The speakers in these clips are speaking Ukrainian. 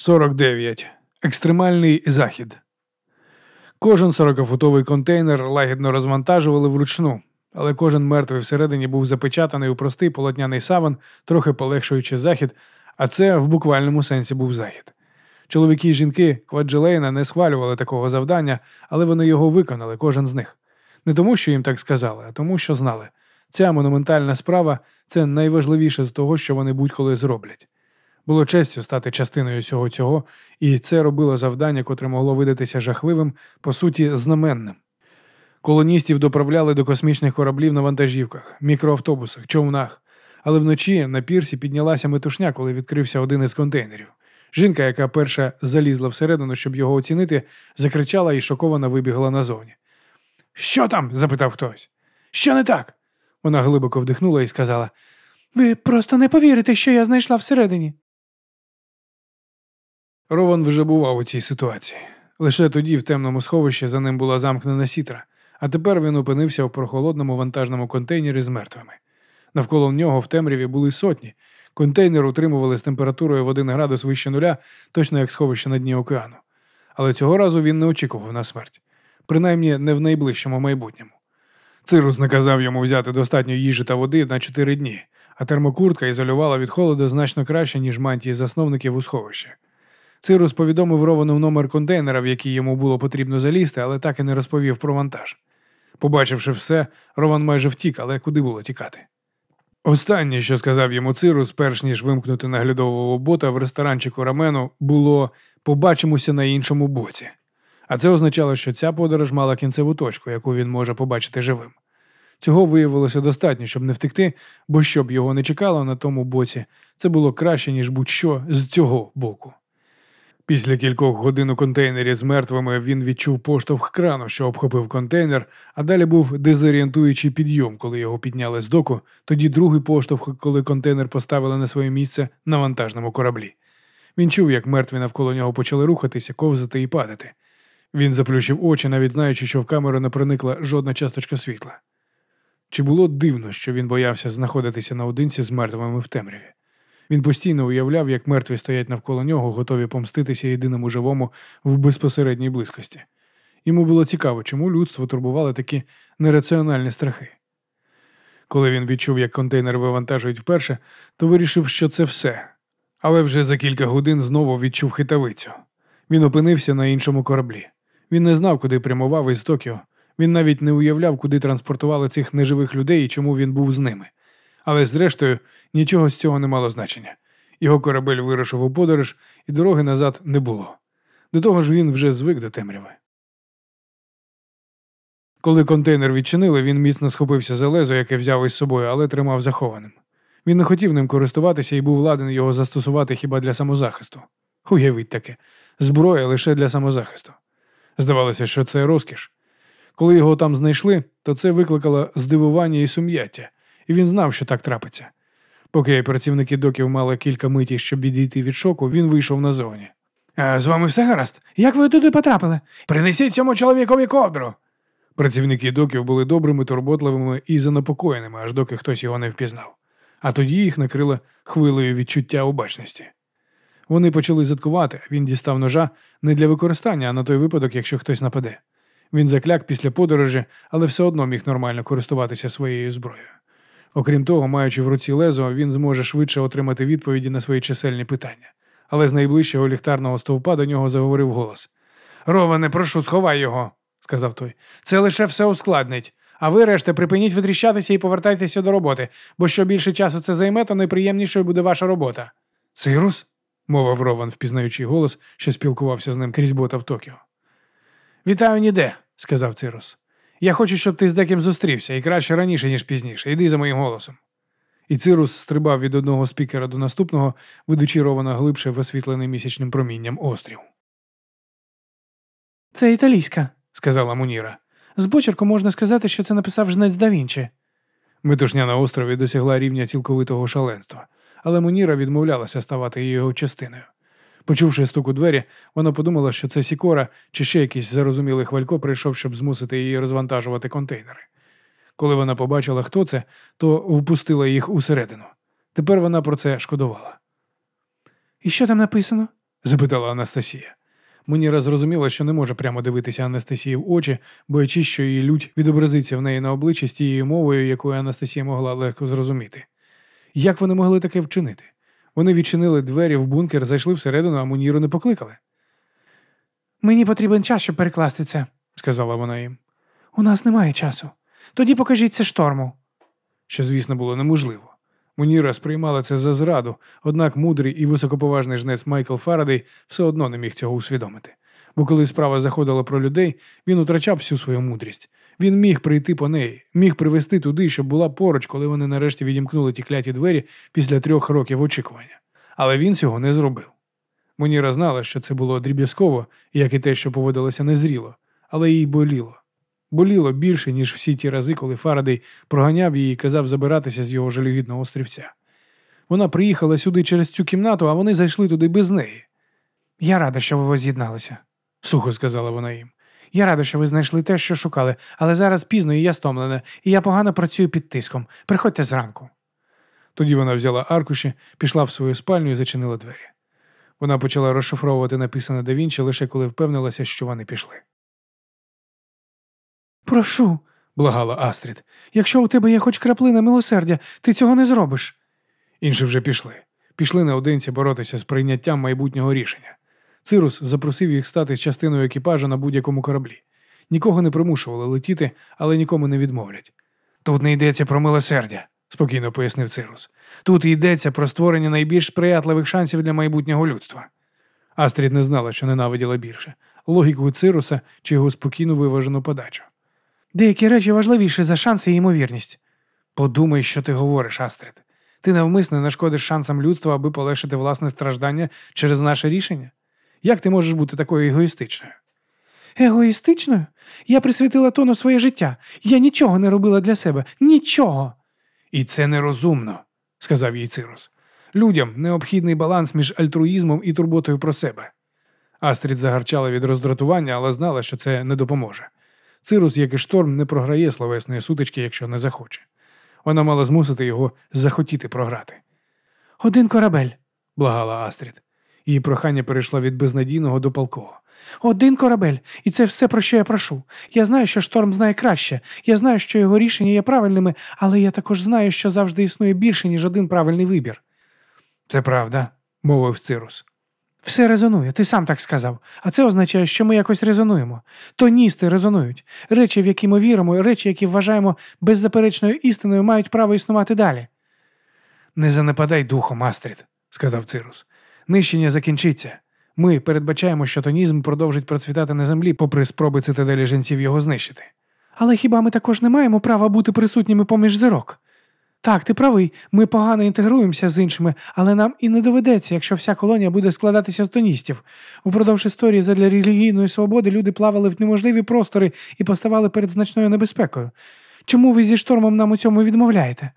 49. Екстремальний захід. Кожен 40-футовий контейнер лагідно розвантажували вручну, але кожен мертвий всередині був запечатаний у простий полотняний саван, трохи полегшуючи захід, а це в буквальному сенсі був захід. Чоловіки і жінки Кваджелейна не схвалювали такого завдання, але вони його виконали, кожен з них. Не тому, що їм так сказали, а тому, що знали. Ця монументальна справа це найважливіше з того, що вони будь-коли зроблять. Було честю стати частиною всього цього, і це робило завдання, котре могло видатися жахливим, по суті, знаменним. Колоністів доправляли до космічних кораблів на вантажівках, мікроавтобусах, човнах. Але вночі на пірсі піднялася метушня, коли відкрився один із контейнерів. Жінка, яка перша залізла всередину, щоб його оцінити, закричала і шоковано вибігла назовні. Що там? запитав хтось. Що не так? Вона глибоко вдихнула і сказала: Ви просто не повірите, що я знайшла всередині. Рован вже бував у цій ситуації. Лише тоді в темному сховищі за ним була замкнена сітра, а тепер він опинився в прохолодному вантажному контейнері з мертвими. Навколо нього в темряві були сотні. Контейнер утримували з температурою в один градус вище нуля, точно як сховище на дні океану. Але цього разу він не очікував на смерть, принаймні не в найближчому майбутньому. Цирус наказав йому взяти достатньо їжі та води на чотири дні, а термокуртка ізолювала від холоду значно краще, ніж мантії засновників у сховищі. Цирус повідомив Ровану номер контейнера, в який йому було потрібно залізти, але так і не розповів про вантаж. Побачивши все, Рован майже втік, але куди було тікати. Останнє, що сказав йому Цирус, перш ніж вимкнути наглядового бота в ресторанчику рамену, було побачимося на іншому боці. А це означало, що ця подорож мала кінцеву точку, яку він може побачити живим. Цього виявилося достатньо, щоб не втекти, бо щоб його не чекало на тому боці, це було краще, ніж будь-що з цього боку. Після кількох годин у контейнері з мертвими він відчув поштовх крану, що обхопив контейнер, а далі був дезорієнтуючий підйом, коли його підняли з доку, тоді другий поштовх, коли контейнер поставили на своє місце на вантажному кораблі. Він чув, як мертві навколо нього почали рухатися, ковзати і падати. Він заплющив очі, навіть знаючи, що в камеру не проникла жодна часточка світла. Чи було дивно, що він боявся знаходитися наодинці з мертвими в темряві? Він постійно уявляв, як мертві стоять навколо нього, готові помститися єдиному живому в безпосередній близькості. Йому було цікаво, чому людство турбували такі нераціональні страхи. Коли він відчув, як контейнер вивантажують вперше, то вирішив, що це все. Але вже за кілька годин знову відчув хитавицю. Він опинився на іншому кораблі. Він не знав, куди прямував із Токіо. Він навіть не уявляв, куди транспортували цих неживих людей і чому він був з ними. Але, зрештою, нічого з цього не мало значення. Його корабель вирушив у подорож, і дороги назад не було. До того ж він вже звик до темряви. Коли контейнер відчинили, він міцно схопився за лезо, яке взяв із собою, але тримав захованим. Він не хотів ним користуватися і був ладен його застосувати хіба для самозахисту. Уявіть таке, зброя лише для самозахисту. Здавалося, що це розкіш. Коли його там знайшли, то це викликало здивування і сум'яття, і він знав, що так трапиться. Поки працівники доків мали кілька миті, щоб відійти від шоку, він вийшов назовні. «А З вами все гаразд? Як ви туди потрапили? Принесіть цьому чоловікові ковдру. Працівники доків були добрими, турботливими і занепокоєними, аж доки хтось його не впізнав. А тоді їх накрило хвилею відчуття обачності. Вони почали заткувати, він дістав ножа не для використання, а на той випадок, якщо хтось нападе. Він закляк після подорожі, але все одно міг нормально користуватися своєю зброєю. Окрім того, маючи в руці лезо, він зможе швидше отримати відповіді на свої чисельні питання. Але з найближчого ліхтарного стовпа до нього заговорив голос. Роване, прошу, сховай його, сказав той. Це лише все ускладнить. А ви, решта, припиніть витріщатися і повертайтеся до роботи, бо що більше часу це займе, то найприємнішою буде ваша робота. Цирус? мовив Рован, впізнаючи голос, що спілкувався з ним крізь бота в Токіо. Вітаю ніде, сказав Цирус. Я хочу, щоб ти з деким зустрівся, і краще раніше, ніж пізніше. Йди за моїм голосом. І Цирус стрибав від одного спікера до наступного, ведучи Рована глибше в освітлений місячним промінням острів. Це італійська, сказала Муніра. З почерку можна сказати, що це написав жнець да Вінчі. Метушня на острові досягла рівня цілковитого шаленства, але Муніра відмовлялася ставати його частиною. Почувши стук у двері, вона подумала, що це Сікора чи ще якийсь зарозумілий хвалько прийшов, щоб змусити її розвантажувати контейнери. Коли вона побачила, хто це, то впустила їх усередину. Тепер вона про це шкодувала. І що там написано? запитала Анастасія. Муніра зрозуміла, що не може прямо дивитися Анастасії в очі, боячись, що її лють відобразиться в неї на обличчі з тією мовою, якою Анастасія могла легко зрозуміти. Як вони могли таке вчинити? Вони відчинили двері в бункер, зайшли всередину, а Муніру не покликали. Мені потрібен час, щоб перекласти це, сказала вона їм. У нас немає часу. Тоді покажіть це шторму. Що, звісно, було неможливо. Муніра сприймала це за зраду, однак мудрий і високоповажний жнець Майкл Фарадей все одно не міг цього усвідомити. Бо коли справа заходила про людей, він утрачав всю свою мудрість. Він міг прийти по неї, міг привести туди, щоб була поруч, коли вони нарешті відімкнули ті кляті двері після трьох років очікування. Але він цього не зробив. Муніра знала, що це було дріб'язково, як і те, що поводилося незріло, але їй боліло. Боліло більше, ніж всі ті рази, коли Фарадей проганяв її і казав забиратися з його жалюгідного острівця. Вона приїхала сюди через цю кімнату, а вони зайшли туди без неї. Я рада, що ви воз'єдналися, сухо сказала вона їм. Я рада, що ви знайшли те, що шукали, але зараз пізно і я стомлена, і я погано працюю під тиском. Приходьте зранку. Тоді вона взяла аркуші, пішла в свою спальню і зачинила двері. Вона почала розшифровувати написане да лише коли впевнилася, що вони пішли. Прошу, благала Астрід, якщо у тебе є хоч краплина милосердя, ти цього не зробиш. Інші вже пішли. Пішли наодинці боротися з прийняттям майбутнього рішення. Цирус запросив їх стати частиною екіпажа на будь-якому кораблі. Нікого не примушували летіти, але нікому не відмовлять. Тут не йдеться про милосердя, спокійно пояснив Цирус. Тут йдеться про створення найбільш сприятливих шансів для майбутнього людства. Астрід не знала, що ненавиділа більше логіку Цируса чи його спокійну виважену подачу. Деякі речі важливіші за шанси і ймовірність. Подумай, що ти говориш, Астрид. Ти навмисно нашкодиш шансам людства, аби полегшити власне страждання через наше рішення? Як ти можеш бути такою егоїстичною? Егоїстичною? Я присвятила тону своє життя. Я нічого не робила для себе. Нічого. І це нерозумно, сказав їй Цирус. Людям необхідний баланс між альтруїзмом і турботою про себе. Астрід загарчала від роздратування, але знала, що це не допоможе. Цирус, як і шторм, не програє словесної сутички, якщо не захоче. Вона мала змусити його захотіти програти. Один корабель, благала Астрід. Її прохання перейшло від безнадійного до палкого. Один корабель, і це все, про що я прошу. Я знаю, що шторм знає краще. Я знаю, що його рішення є правильними, але я також знаю, що завжди існує більше, ніж один правильний вибір. Це правда, мовив Цирус. Все резонує, ти сам так сказав. А це означає, що ми якось резонуємо. Тоністи резонують. Речі, в які ми віримо, речі, які вважаємо беззаперечною істиною, мають право існувати далі. Не занепадай духом, Астрід, сказав Цирус. Нищення закінчиться. Ми передбачаємо, що тонізм продовжить процвітати на землі, попри спроби цитаделі жінців його знищити. Але хіба ми також не маємо права бути присутніми поміж зірок? Так, ти правий, ми погано інтегруємося з іншими, але нам і не доведеться, якщо вся колонія буде складатися з тоністів. Упродовж історії задля релігійної свободи люди плавали в неможливі простори і поставали перед значною небезпекою. Чому ви зі штормом нам у цьому відмовляєте?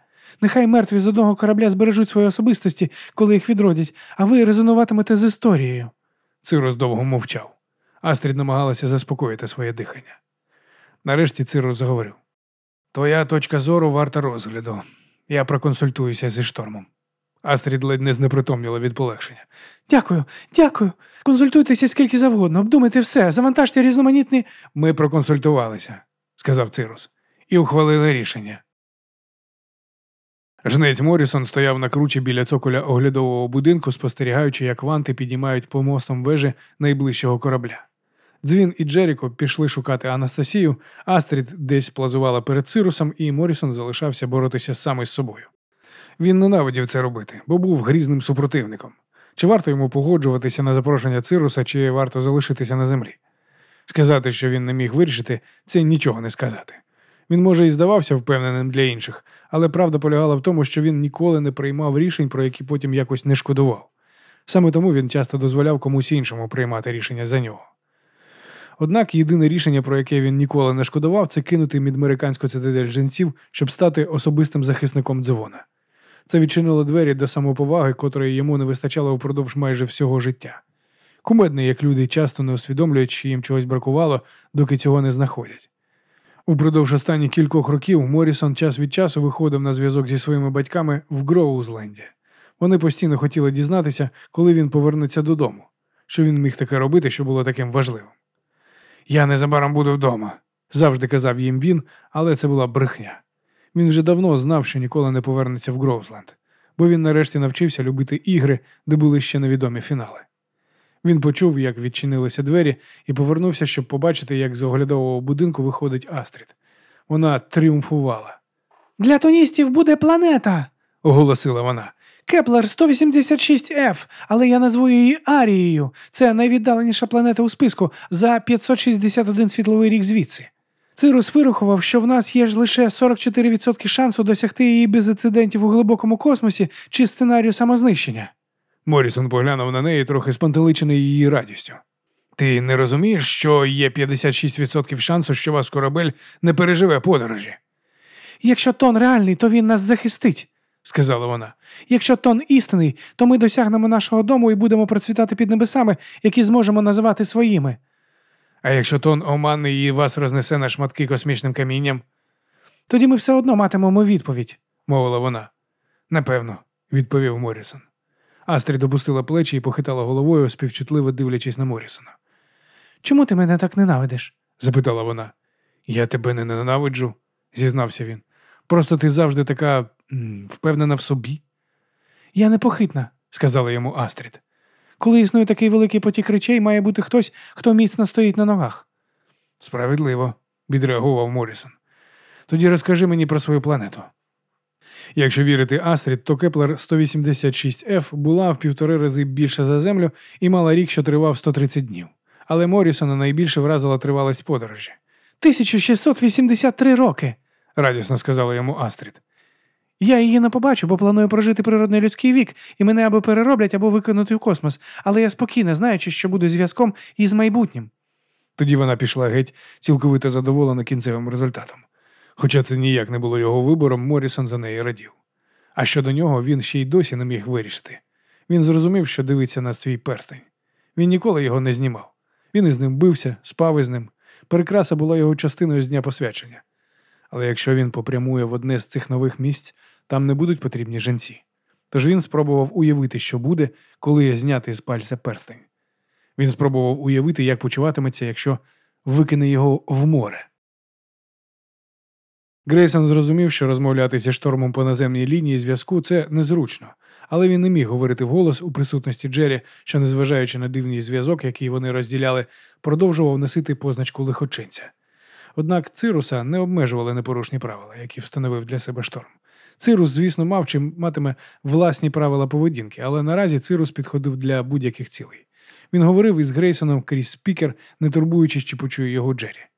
Нехай мертві з одного корабля збережуть свої особистості, коли їх відродять, а ви резонуватимете з історією. Цирус довго мовчав. Астрід намагалася заспокоїти своє дихання. Нарешті Цирус заговорив: Твоя точка зору варта розгляду. Я проконсультуюся зі штормом. Астрід ледь не знепритомніла від полегшення. Дякую, дякую. Консультуйтеся скільки завгодно, обдумайте все, завантажте різноманітні. Ми проконсультувалися, сказав Цирус, і ухвалили рішення. Жнець Морісон стояв на кручі біля цоколя оглядового будинку, спостерігаючи, як ванти підіймають по мостом вежі найближчого корабля. Дзвін і Джеріко пішли шукати Анастасію, Астрід десь плазувала перед Цирусом, і Морісон залишався боротися сам із собою. Він ненавидів це робити, бо був грізним супротивником. Чи варто йому погоджуватися на запрошення Цируса, чи варто залишитися на землі? Сказати, що він не міг вирішити, це нічого не сказати. Він, може, і здавався впевненим для інших, але правда полягала в тому, що він ніколи не приймав рішень, про які потім якось не шкодував. Саме тому він часто дозволяв комусь іншому приймати рішення за нього. Однак єдине рішення, про яке він ніколи не шкодував, це кинути мідмериканську цитадель жінців, щоб стати особистим захисником дзвона. Це відчинило двері до самоповаги, котрої йому не вистачало впродовж майже всього життя. Кумедне, як люди часто не усвідомлюють, що їм чогось бракувало, доки цього не знаходять. Упродовж останніх кількох років Морісон час від часу виходив на зв'язок зі своїми батьками в Гроузленді. Вони постійно хотіли дізнатися, коли він повернеться додому. що він міг таке робити, що було таким важливим. Я незабаром буду вдома, завжди казав їм він, але це була брехня. Він вже давно знав, що ніколи не повернеться в Гроузленд, бо він нарешті навчився любити ігри, де були ще невідомі фінали. Він почув, як відчинилися двері, і повернувся, щоб побачити, як з оглядового будинку виходить Астрід. Вона тріумфувала. Для тоністів буде планета, оголосила вона. Кеплер 186F, але я назву її Арією. Це найвіддаленіша планета у списку за 561 світловий рік звідси. Цирус вирахував, що в нас є ж лише 44% шансу досягти її без інцидентів у глибокому космосі чи сценарію самознищення. Морісон поглянув на неї, трохи спантеличений її радістю. Ти не розумієш, що є 56% шансу, що ваш корабель не переживе подорожі? Якщо тон реальний, то він нас захистить, сказала вона. Якщо тон істинний, то ми досягнемо нашого дому і будемо процвітати під небесами, які зможемо називати своїми. А якщо тон оманний і вас рознесе на шматки космічним камінням, тоді ми все одно матимемо відповідь, мовила вона. Напевно, відповів Морісон. Астрід опустила плечі і похитала головою, співчутливо дивлячись на Морісона. Чому ти мене так ненавидиш? запитала вона. Я тебе не ненавиджу, зізнався він. Просто ти завжди така впевнена в собі. Я непохитна, сказала йому Астрід. Коли існує такий великий потік речей, має бути хтось, хто міцно стоїть на ногах. Справедливо, відреагував Морісон. Тоді розкажи мені про свою планету. Якщо вірити Астрід, то Кеплер 186F була в півтори рази більша за землю і мала рік, що тривав 130 днів. Але Морісона найбільше вразила тривалість подорожі. 1683 роки, радісно сказала йому Астрід. Я її не побачу, бо планую прожити природний людський вік, і мене або перероблять, або викинути в космос, але я спокійна, знаючи, що буду зв'язком із майбутнім. Тоді вона пішла геть, цілковито задоволена кінцевим результатом. Хоча це ніяк не було його вибором, Морісон за неї радів. А щодо нього він ще й досі не міг вирішити. Він зрозумів, що дивиться на свій перстень. Він ніколи його не знімав. Він із ним бився, спав із ним. Перекраса була його частиною з дня посвячення. Але якщо він попрямує в одне з цих нових місць, там не будуть потрібні жінці. Тож він спробував уявити, що буде, коли зняти з пальця перстень. Він спробував уявити, як почуватиметься, якщо викине його в море. Грейсон зрозумів, що розмовляти зі штормом по наземній лінії зв'язку це незручно, але він не міг говорити вголос у присутності Джері, що, незважаючи на дивний зв'язок, який вони розділяли, продовжував носити позначку лихочинця. Однак Цируса не обмежували непорушні правила, які встановив для себе шторм. Цирус, звісно, мав чи матиме власні правила поведінки, але наразі Цирус підходив для будь-яких цілей. Він говорив із Грейсоном крізь спікер, не турбуючись, чи почує його Джері.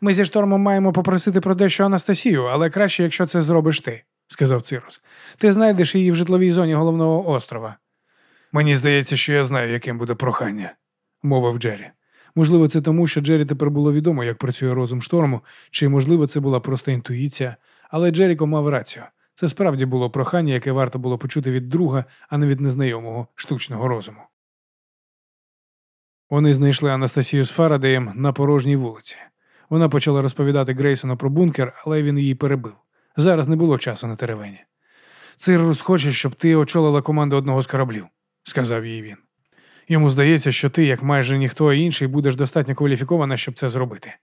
Ми зі штормом маємо попросити про дещо Анастасію, але краще, якщо це зробиш ти, сказав Цирус. Ти знайдеш її в житловій зоні головного острова. Мені здається, що я знаю, яким буде прохання, мовив Джері. Можливо, це тому, що Джері тепер було відомо, як працює розум шторму, чи, можливо, це була просто інтуїція, але Джеріко мав рацію. Це справді було прохання, яке варто було почути від друга, а не від незнайомого штучного розуму. Вони знайшли Анастасію з Фарадеєм на порожній вулиці. Вона почала розповідати Грейсону про бункер, але він її перебив. Зараз не було часу на теревені. Циррус хоче, щоб ти очолила команду одного з кораблів, сказав їй він. Йому здається, що ти, як майже ніхто інший, будеш достатньо кваліфікована, щоб це зробити.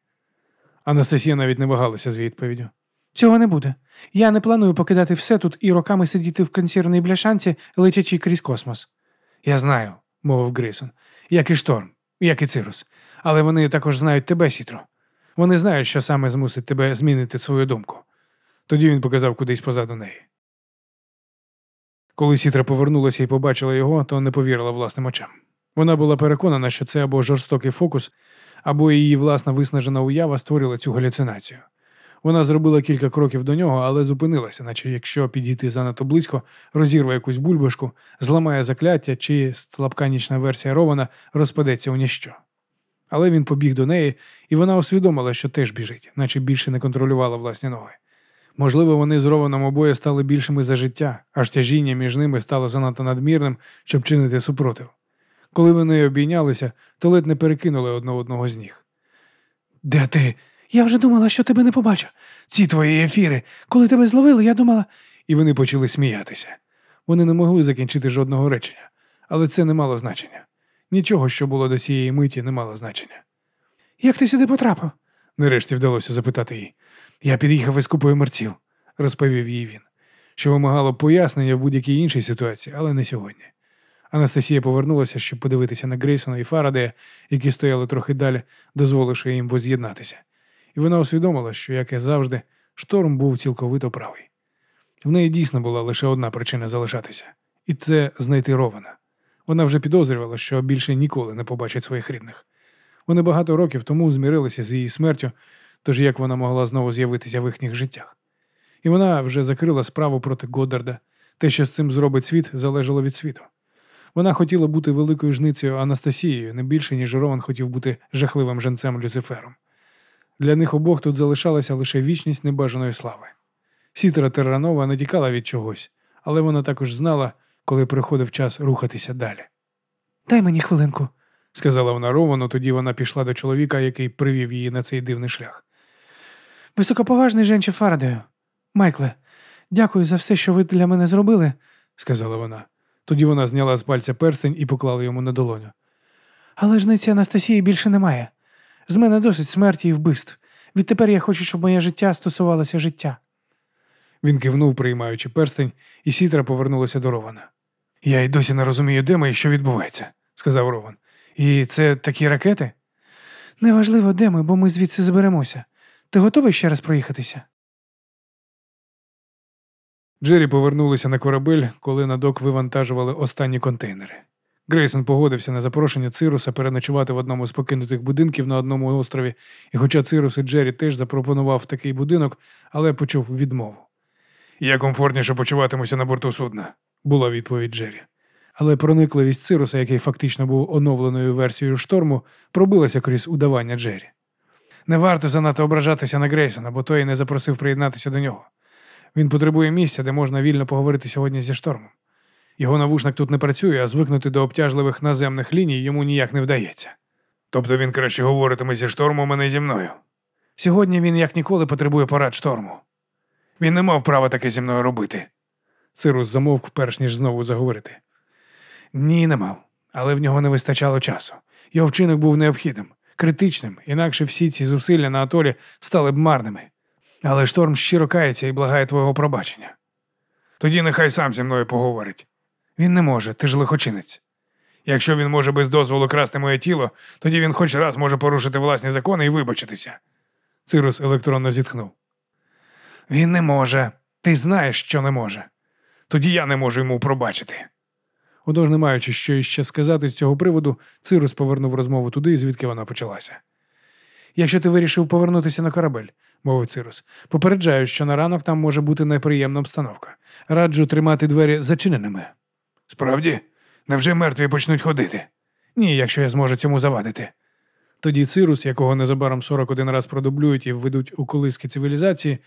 Анастасія навіть не вагалася з відповіддю. Цього не буде. Я не планую покидати все тут і роками сидіти в консервній бляшанці, летячи крізь космос. Я знаю, мовив Грейсон, як і шторм, як і цирус. Але вони також знають тебе, Сітро. Вони знають, що саме змусить тебе змінити свою думку. Тоді він показав кудись позаду неї. Коли Сітра повернулася і побачила його, то не повірила власним очам. Вона була переконана, що це або жорстокий фокус, або її власна виснажена уява створила цю галюцинацію. Вона зробила кілька кроків до нього, але зупинилася, наче якщо підійти занадто близько, розірве якусь бульбашку, зламає закляття чи слабка нічна версія Рована розпадеться у ніщо. Але він побіг до неї, і вона усвідомила, що теж біжить, наче більше не контролювала власні ноги. Можливо, вони з Рованом обоє стали більшими за життя, аж тяжіння між ними стало занадто надмірним, щоб чинити супротив. Коли вони обійнялися, то ледь не перекинули одне одного з ніг. Де ти? Я вже думала, що тебе не побачу. Ці твої ефіри. Коли тебе зловили, я думала. І вони почали сміятися. Вони не могли закінчити жодного речення, але це не мало значення. Нічого, що було до цієї миті, не мало значення. Як ти сюди потрапив? нарешті вдалося запитати її. Я під'їхав із купою мерців, розповів їй він, що вимагало пояснення в будь-якій іншій ситуації, але не сьогодні. Анастасія повернулася, щоб подивитися на Грейсона і Фарадея, які стояли трохи далі, дозволивши їм воз'єднатися. І вона усвідомила, що, як і завжди, шторм був цілковито правий. В неї дійсно була лише одна причина залишатися, і це знайти Рована. Вона вже підозрювала, що більше ніколи не побачить своїх рідних. Вони багато років тому змірилися з її смертю, тож як вона могла знову з'явитися в їхніх життях. І вона вже закрила справу проти Годдарда. Те, що з цим зробить світ, залежало від світу. Вона хотіла бути великою жницею Анастасією не більше, ніж Рован хотів бути жахливим женцем Люцифером. Для них обох тут залишалася лише вічність небажаної слави. Сітера Терранова не тікала від чогось, але вона також знала, коли приходив час рухатися далі. Дай мені хвилинку, сказала вона Ровану, тоді вона пішла до чоловіка, який привів її на цей дивний шлях. Високоповажний женче Фарадею. Майкле, дякую за все, що ви для мене зробили, сказала вона. Тоді вона зняла з пальця перстень і поклала йому на долоню. Але ж ниці Анастасії більше немає. З мене досить смерті і вбивств. Відтепер я хочу, щоб моє життя стосувалося життя. Він кивнув, приймаючи перстень, і сітра повернулася до Рована. Я й досі не розумію, де ми і що відбувається, сказав Рован. І це такі ракети? Неважливо, де ми, бо ми звідси зберемося. Ти готовий ще раз проїхатися? Джері повернулися на корабель, коли на док вивантажували останні контейнери. Грейсон погодився на запрошення Цируса переночувати в одному з покинутих будинків на одному острові, і хоча Цирус і Джері теж запропонував такий будинок, але почув відмову. Я комфортніше почуватимуся на борту судна, була відповідь Джері. Але проникливість Цируса, який фактично був оновленою версією шторму, пробилася крізь удавання Джері. Не варто занадто ображатися на Грейсона, бо той не запросив приєднатися до нього. Він потребує місця, де можна вільно поговорити сьогодні зі штормом. Його навушник тут не працює, а звикнути до обтяжливих наземних ліній йому ніяк не вдається. Тобто він краще говоритиме зі штормом, а не зі мною. Сьогодні він як ніколи потребує порад шторму. Він не мав права таке зі мною робити. Цирус замовк, перш ніж знову заговорити. Ні, не мав, але в нього не вистачало часу. Його вчинок був необхідним, критичним, інакше всі ці зусилля на атолі стали б марними. Але шторм щиро кається і благає твого пробачення. Тоді нехай сам зі мною поговорить. Він не може, ти ж лихочинець. Якщо він може без дозволу красти моє тіло, тоді він хоч раз може порушити власні закони і вибачитися. Цирус електронно зітхнув. Він не може. Ти знаєш, що не може. Тоді я не можу йому пробачити. Отож, не маючи що іще сказати з цього приводу, Цирус повернув розмову туди, звідки вона почалася. Якщо ти вирішив повернутися на корабель, мовив Цирус, попереджаю, що на ранок там може бути неприємна обстановка. Раджу тримати двері зачиненими. Справді, невже мертві почнуть ходити? Ні, якщо я зможу цьому завадити. Тоді Цирус, якого незабаром 41 раз продублюють і введуть у колиски цивілізації,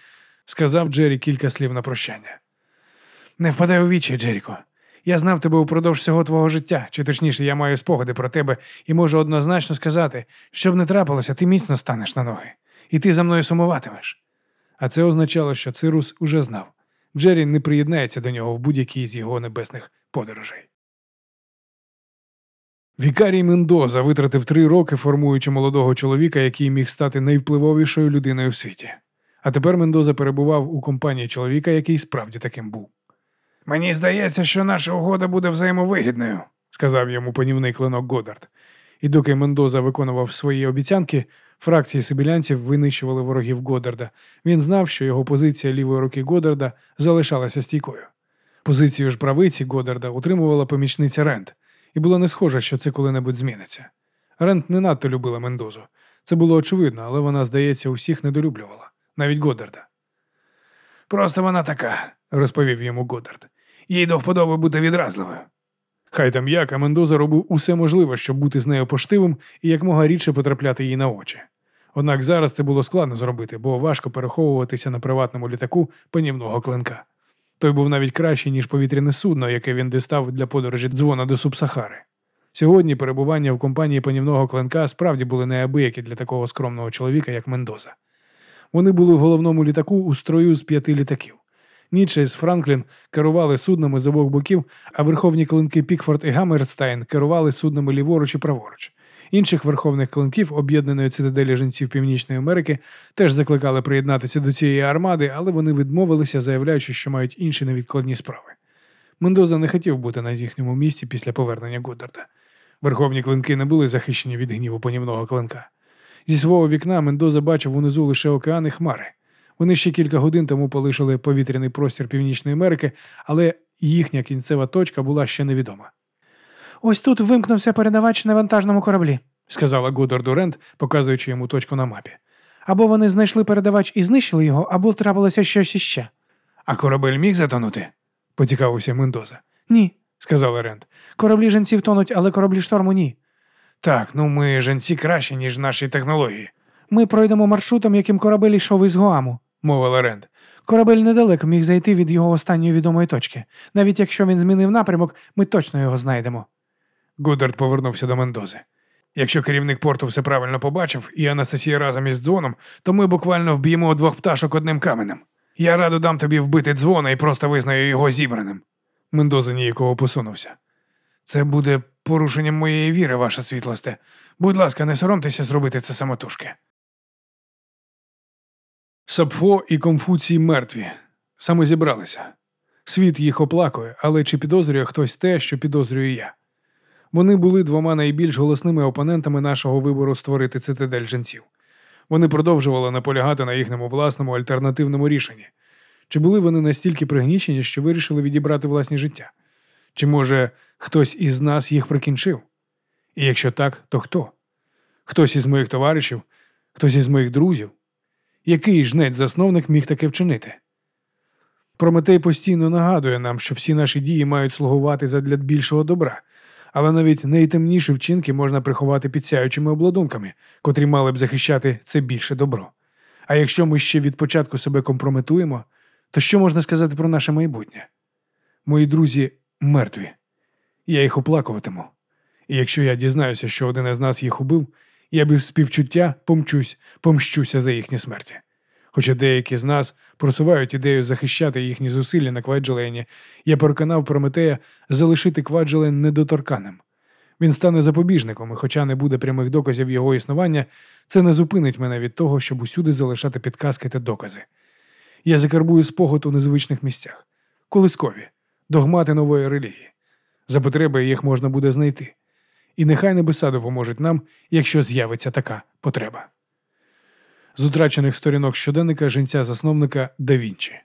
сказав Джері кілька слів на прощання. Не впадай у вічі, Джеріко. Я знав тебе упродовж всього твого життя, чи точніше, я маю спогади про тебе і можу однозначно сказати, що б не трапилося, ти міцно станеш на ноги, і ти за мною сумуватимеш. А це означало, що Цирус уже знав. Джері не приєднається до нього в будь-якій з його небесних подорожей. Вікарій Мендоза витратив три роки, формуючи молодого чоловіка, який міг стати найвпливовішою людиною в світі. А тепер Мендоза перебував у компанії чоловіка, який справді таким був. Мені здається, що наша угода буде взаємовигідною, сказав йому панівний клинок Годард. І доки Мендоза виконував свої обіцянки, фракції сибілянців винищували ворогів Годарда. Він знав, що його позиція лівої руки Годарда залишалася стійкою. Позицію ж правиці Годарда утримувала помічниця Рент, і було не схоже, що це коли-небудь зміниться. Рент не надто любила Мендозу. Це було очевидно, але вона, здається, усіх недолюблювала, навіть Годарда. Просто вона така, розповів йому Годард. Їй до вподоби бути відразливою. Хай там як, а Мендоза робив усе можливе, щоб бути з нею поштивим і якмога рідше потрапляти їй на очі. Однак зараз це було складно зробити, бо важко переховуватися на приватному літаку панівного клинка. Той був навіть кращий, ніж повітряне судно, яке він дістав для подорожі дзвона до Субсахари. Сьогодні перебування в компанії панівного клинка справді були неабиякі для такого скромного чоловіка, як Мендоза. Вони були в головному літаку у строю з п'яти літаків. Ніче з Франклін керували суднами з обох боків, а верховні клинки Пікфорд і Гаммерстайн керували суднами ліворуч і праворуч. Інших верховних клинків об'єднаної цитаделі жінців Північної Америки теж закликали приєднатися до цієї армади, але вони відмовилися, заявляючи, що мають інші невідкладні справи. Мендоза не хотів бути на їхньому місці після повернення Годдарда. Верховні клинки не були захищені від гніву панівного клинка. Зі свого вікна Мендоза бачив унизу лише океани хмари. Вони ще кілька годин тому полишили повітряний простір Північної Америки, але їхня кінцева точка була ще невідома. Ось тут вимкнувся передавач на вантажному кораблі, сказала Гудар Дурент, показуючи йому точку на мапі. Або вони знайшли передавач і знищили його, або трапилося щось іще. А корабель міг затонути? поцікавився Мендоза. Ні, сказала Рент. Кораблі женців тонуть, але кораблі шторму ні. Так, ну ми женці кращі, ніж наші технології. Ми пройдемо маршрутом, яким корабель йшов із Гоаму, мовила Рент. Корабель недалеко міг зайти від його останньої відомої точки. Навіть якщо він змінив напрямок, ми точно його знайдемо. Гудард повернувся до Мендози. Якщо керівник порту все правильно побачив, і Анастасія разом із дзвоном, то ми буквально вб'ємо двох пташок одним каменем. Я радо дам тобі вбити дзвона і просто визнаю його зібраним. Мендоза ніякого посунувся. Це буде порушенням моєї віри, ваша світлосте. Будь ласка, не соромтеся зробити це самотужки. Сапфо і Конфуцій мертві. Саме зібралися. Світ їх оплакує, але чи підозрює хтось те, що підозрюю я? Вони були двома найбільш голосними опонентами нашого вибору створити цитадель жінців. Вони продовжували наполягати на їхньому власному альтернативному рішенні. Чи були вони настільки пригнічені, що вирішили відібрати власні життя? Чи, може, хтось із нас їх прикінчив? І якщо так, то хто? Хтось із моїх товаришів, хтось із моїх друзів? Який жнець засновник міг таке вчинити? Прометей постійно нагадує нам, що всі наші дії мають слугувати задля більшого добра, але навіть найтемніші вчинки можна приховати під сяючими обладунками, котрі мали б захищати це більше добро. А якщо ми ще від початку себе компрометуємо, то що можна сказати про наше майбутнє? Мої друзі мертві. Я їх оплакуватиму. І якщо я дізнаюся, що один із нас їх убив, я без співчуття помчусь, помщуся за їхні смерті. Хоча деякі з нас просувають ідею захищати їхні зусилля на Кваджелені, я переконав Прометея залишити Кваджелен недоторканим. Він стане запобіжником, і хоча не буде прямих доказів його існування, це не зупинить мене від того, щоб усюди залишати підказки та докази. Я закарбую спогад у незвичних місцях, колискові, догмати нової релігії. За потреби їх можна буде знайти. І нехай небеса допоможуть нам, якщо з'явиться така потреба. З утрачених сторінок щоденника жінця засновника да Вінчі.